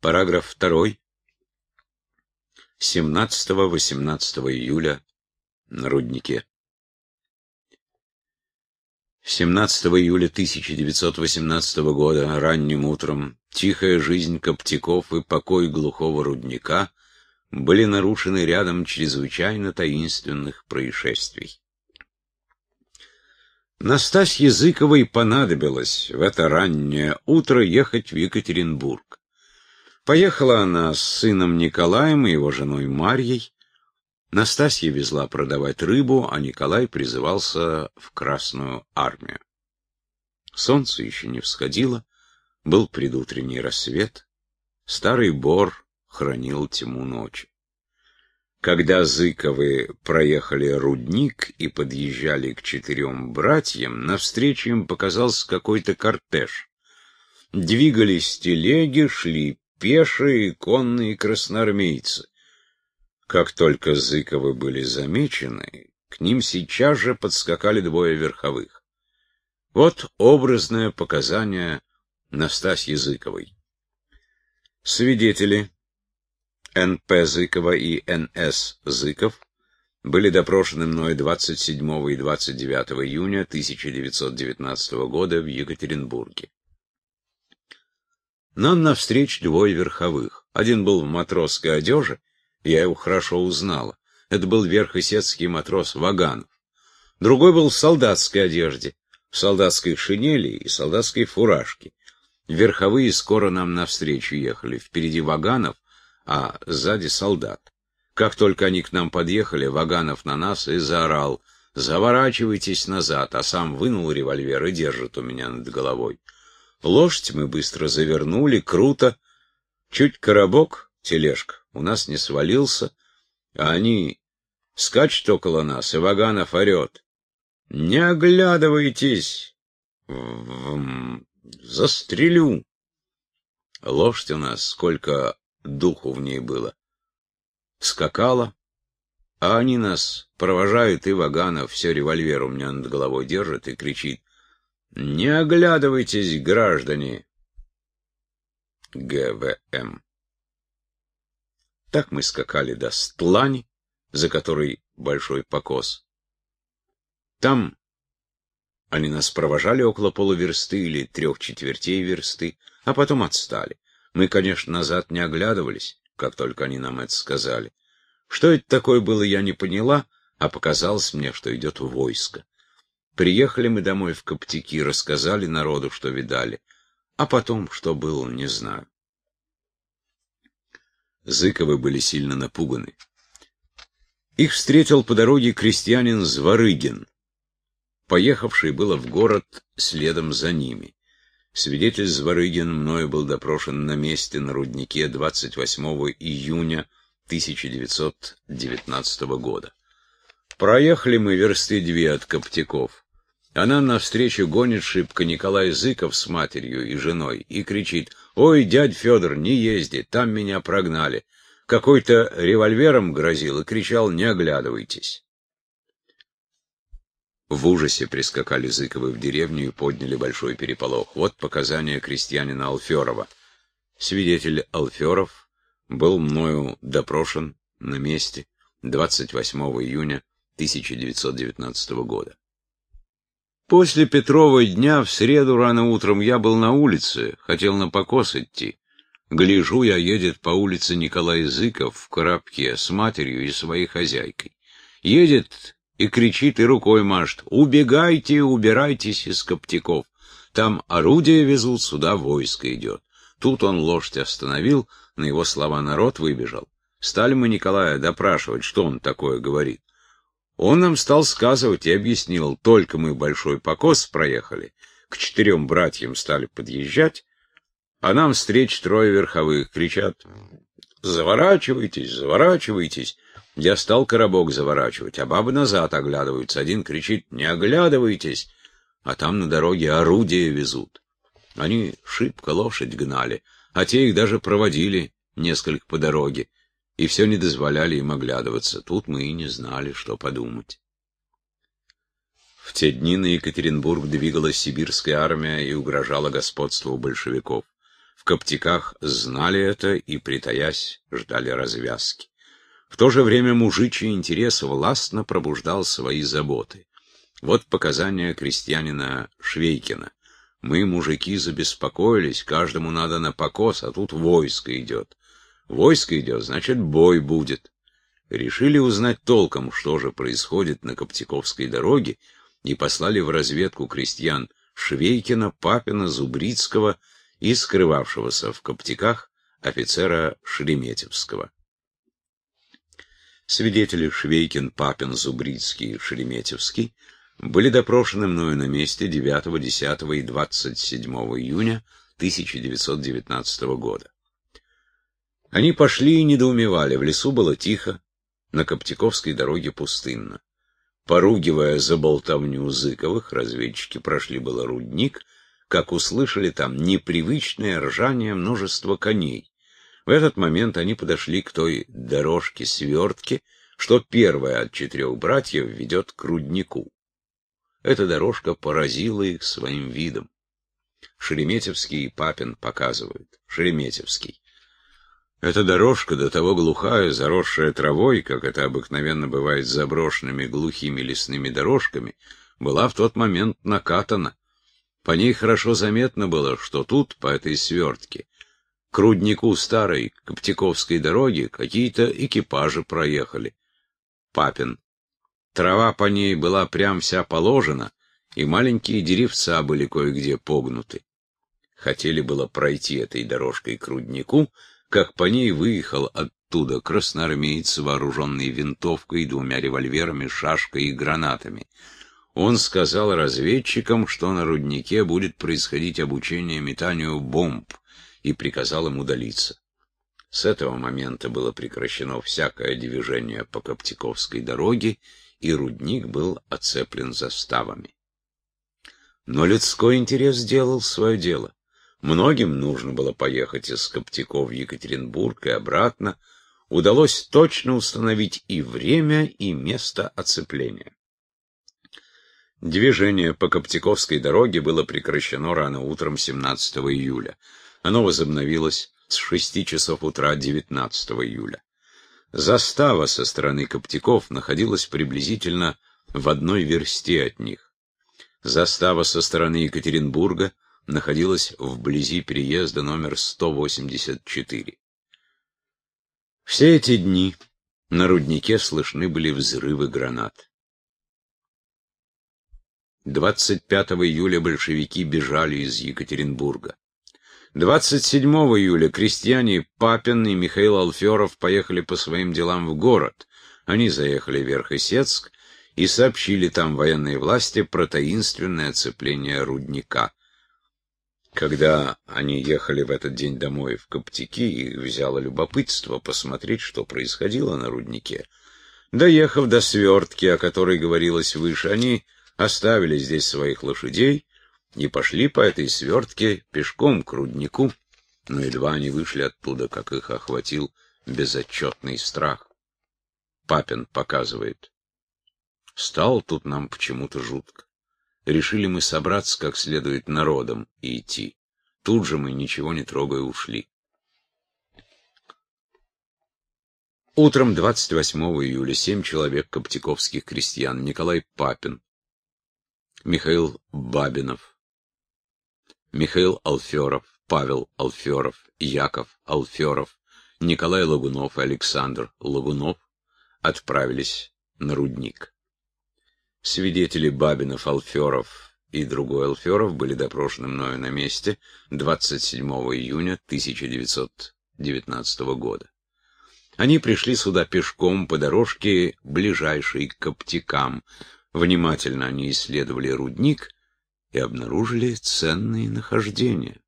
Параграф 2. 17-18 июля на руднике. 17 июля 1918 года, ранним утром, тихая жизнь коптяков и покой глухого рудника были нарушены рядом чрезвычайно таинственных происшествий. Настасье Зыковой понадобилось в это раннее утро ехать в Екатеринбург. Поехала она с сыном Николаем и его женой Марьей. Настасья везла продавать рыбу, а Николай призывался в Красную армию. Солнце еще не всходило, был предутренний рассвет. Старый бор хранил тьму ночи. Когда Зыковы проехали рудник и подъезжали к четырем братьям, навстречу им показался какой-то кортеж. Двигались телеги, шли пешие и конные красноармейцы. Как только Зыковы были замечены, к ним сейчас же подскакали двое верховых. Вот образное показание Настасьи Зыковой. Свидетели Н.П. Зыкова и Н.С. Зыков были допрошены мной 27 и 29 июня 1919 года в Екатеринбурге. Нам навстречу двое верховых. Один был в матросской одежде, я его хорошо узнала. Это был верхосецкий матрос Ваганов. Другой был в солдатской одежде, в солдатской шинели и солдатской фуражке. Верховые скоро нам навстречу ехали. Впереди Ваганов, а сзади солдат. Как только они к нам подъехали, Ваганов на нас и заорал «Заворачивайтесь назад», а сам вынул револьвер и держит у меня над головой. Лошадь мы быстро завернули, круто. Чуть коробок, тележка, у нас не свалился, а они скачут около нас, и Ваганов орет. «Не оглядывайтесь! Застрелю!» Лошадь у нас, сколько духу в ней было. Скакала, а они нас провожают, и Ваганов все револьвер у меня над головой держит и кричит. Не оглядывайтесь, граждане. ГВМ. Так мы скакали до Стлани, за которой большой покос. Там они нас провожали около полуверсты или трех четвертей версты, а потом отстали. Мы, конечно, назад не оглядывались, как только они нам это сказали. Что это такое было, я не поняла, а показалось мне, что идет войско. Приехали мы домой в Коптики, рассказали народу, что видали. А потом, что было, не знаю. Зыковы были сильно напуганы. Их встретил по дороге крестьянин Зворыгин, поехавший было в город следом за ними. Свидетель Зворыгин мною был допрошен на месте на руднике 28 июня 1919 года. Проехали мы версты две от Коптяков. А нам навстречу гонит шибко Николай Зыков с матерью и женой и кричит, «Ой, дядь Федор, не езди, там меня прогнали». Какой-то револьвером грозил и кричал, «Не оглядывайтесь». В ужасе прискакали Зыковы в деревню и подняли большой переполох. Вот показания крестьянина Алферова. Свидетель Алферов был мною допрошен на месте 28 июня 1919 года. После Петрова дня в среду рано утром я был на улице, хотел на покос идти. Гляжу я, едет по улице Николай Зыков в коробке с матерью и своей хозяйкой. Едет и кричит, и рукой машет. «Убегайте, убирайтесь из коптяков! Там орудия везут, сюда войско идет». Тут он лошадь остановил, на его слова народ выбежал. Стали мы Николая допрашивать, что он такое говорит. Он нам стал сказывать и объяснил, только мы большой покос проехали, к четырем братьям стали подъезжать, а нам встреч трое верховых, кричат «Заворачивайтесь, заворачивайтесь!» Я стал коробок заворачивать, а бабы назад оглядываются. Один кричит «Не оглядывайтесь!» А там на дороге орудия везут. Они шибко лошадь гнали, а те их даже проводили несколько по дороге и все не дозволяли им оглядываться. Тут мы и не знали, что подумать. В те дни на Екатеринбург двигалась сибирская армия и угрожала господству большевиков. В Коптиках знали это и, притаясь, ждали развязки. В то же время мужичий интерес властно пробуждал свои заботы. Вот показания крестьянина Швейкина. Мы, мужики, забеспокоились, каждому надо на покос, а тут войско идет. Войско идет, значит, бой будет. Решили узнать толком, что же происходит на Коптиковской дороге, и послали в разведку крестьян Швейкина, Папина, Зубрицкого и скрывавшегося в Коптиках офицера Шереметьевского. Свидетели Швейкин, Папин, Зубрицкий и Шереметьевский были допрошены мною на месте 9, 10 и 27 июня 1919 года. Они пошли и недоумевали, в лесу было тихо, на Коптиковской дороге пустынно. Поругивая за болтовню Зыковых, разведчики прошли было рудник, как услышали там непривычное ржание множества коней. В этот момент они подошли к той дорожке-свертке, что первая от четырех братьев ведет к руднику. Эта дорожка поразила их своим видом. Шереметьевский и Папин показывают. Шереметьевский. Эта дорожка до того глухая, заросшая травой, как это обыкновенно бывает с заброшенными глухими лесными дорожками, была в тот момент накатана. По ней хорошо заметно было, что тут, по этой свертке, к руднику старой Коптяковской дороги какие-то экипажи проехали. Папин. Трава по ней была прям вся положена, и маленькие деревца были кое-где погнуты. Хотели было пройти этой дорожкой к руднику, как по ней выехал оттуда красноармеец, вооруженный винтовкой, двумя револьверами, шашкой и гранатами. Он сказал разведчикам, что на руднике будет происходить обучение метанию бомб, и приказал им удалиться. С этого момента было прекращено всякое движение по Коптиковской дороге, и рудник был оцеплен заставами. Но людской интерес сделал свое дело. Многим нужно было поехать из Коптяков в Екатеринбург и обратно. Удалось точно установить и время, и место оцепления. Движение по Коптяковской дороге было прекращено рано утром 17 июля. Оно возобновилось с 6 часов утра 19 июля. Застава со стороны Коптяков находилась приблизительно в одной версте от них. Застава со стороны Екатеринбурга — находилась вблизи переезда номер 184. Все эти дни на руднике слышны были взрывы гранат. 25 июля большевики бежали из Екатеринбурга. 27 июля крестьяне Папин и Михаил Алферов поехали по своим делам в город. Они заехали в Верхосецк и сообщили там военной власти про таинственное оцепление рудника. Когда они ехали в этот день домой в Коптики, их взяло любопытство посмотреть, что происходило на руднике. Доехав до свертки, о которой говорилось выше, они оставили здесь своих лошадей и пошли по этой свертке пешком к руднику, но едва они вышли оттуда, как их охватил безотчетный страх. Папин показывает. Стало тут нам почему-то жутко решили мы собраться как следует народом и идти. Тут же мы, ничего не трогая, ушли. Утром 28 июля семь человек коптиковских крестьян, Николай Папин, Михаил Бабинов, Михаил Алферов, Павел Алферов, Яков Алферов, Николай Лагунов и Александр Лагунов отправились на рудник. Свидетели Бабинов, Алферов и другой Алферов были допрошены мною на месте 27 июня 1919 года. Они пришли сюда пешком по дорожке, ближайшей к Коптикам. Внимательно они исследовали рудник и обнаружили ценные нахождения.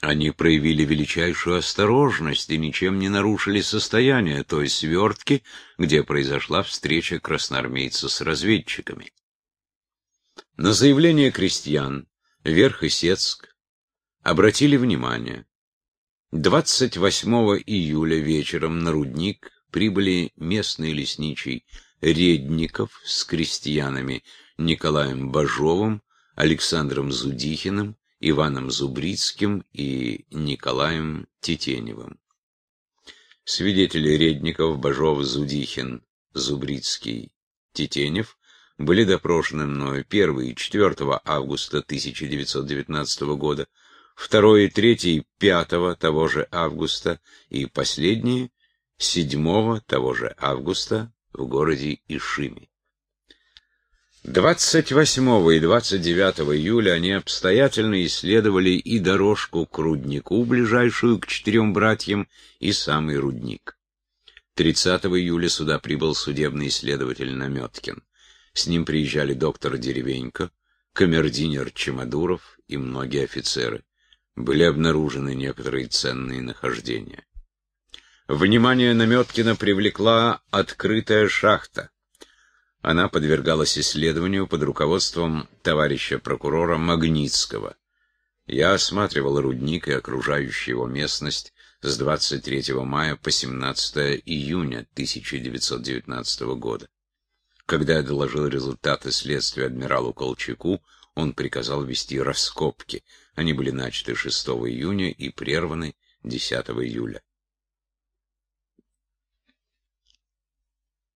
Они проявили величайшую осторожность и ничем не нарушили состояние той свертки, где произошла встреча красноармейца с разведчиками. На заявление крестьян Верх и Сецк обратили внимание. 28 июля вечером на рудник прибыли местный лесничий Редников с крестьянами Николаем Бажовым, Александром Зудихиным Иваном Зубрицким и Николаем Титеневым. Свидетели Редников, Бажов, Зудихин, Зубрицкий, Титенев были допрошены мною 1 и 4 августа 1919 года, 2 и 3 5 того же августа и последние 7 того же августа в городе Ишиме. 28 и 29 июля они обстоятельно исследовали и дорожку к руднику, ближайшую к четырем братьям, и самый рудник. 30 июля сюда прибыл судебный следователь Наметкин. С ним приезжали доктор Деревенько, камердинер Чемодуров и многие офицеры. Были обнаружены некоторые ценные нахождения. Внимание Наметкина привлекла открытая шахта. Она подвергалась исследованию под руководством товарища прокурора Магнитского. Я осматривал рудник и окружающую его местность с 23 мая по 17 июня 1919 года. Когда я доложил результаты следствия адмиралу Колчаку, он приказал вести раскопки. Они были начаты 6 июня и прерваны 10 июля.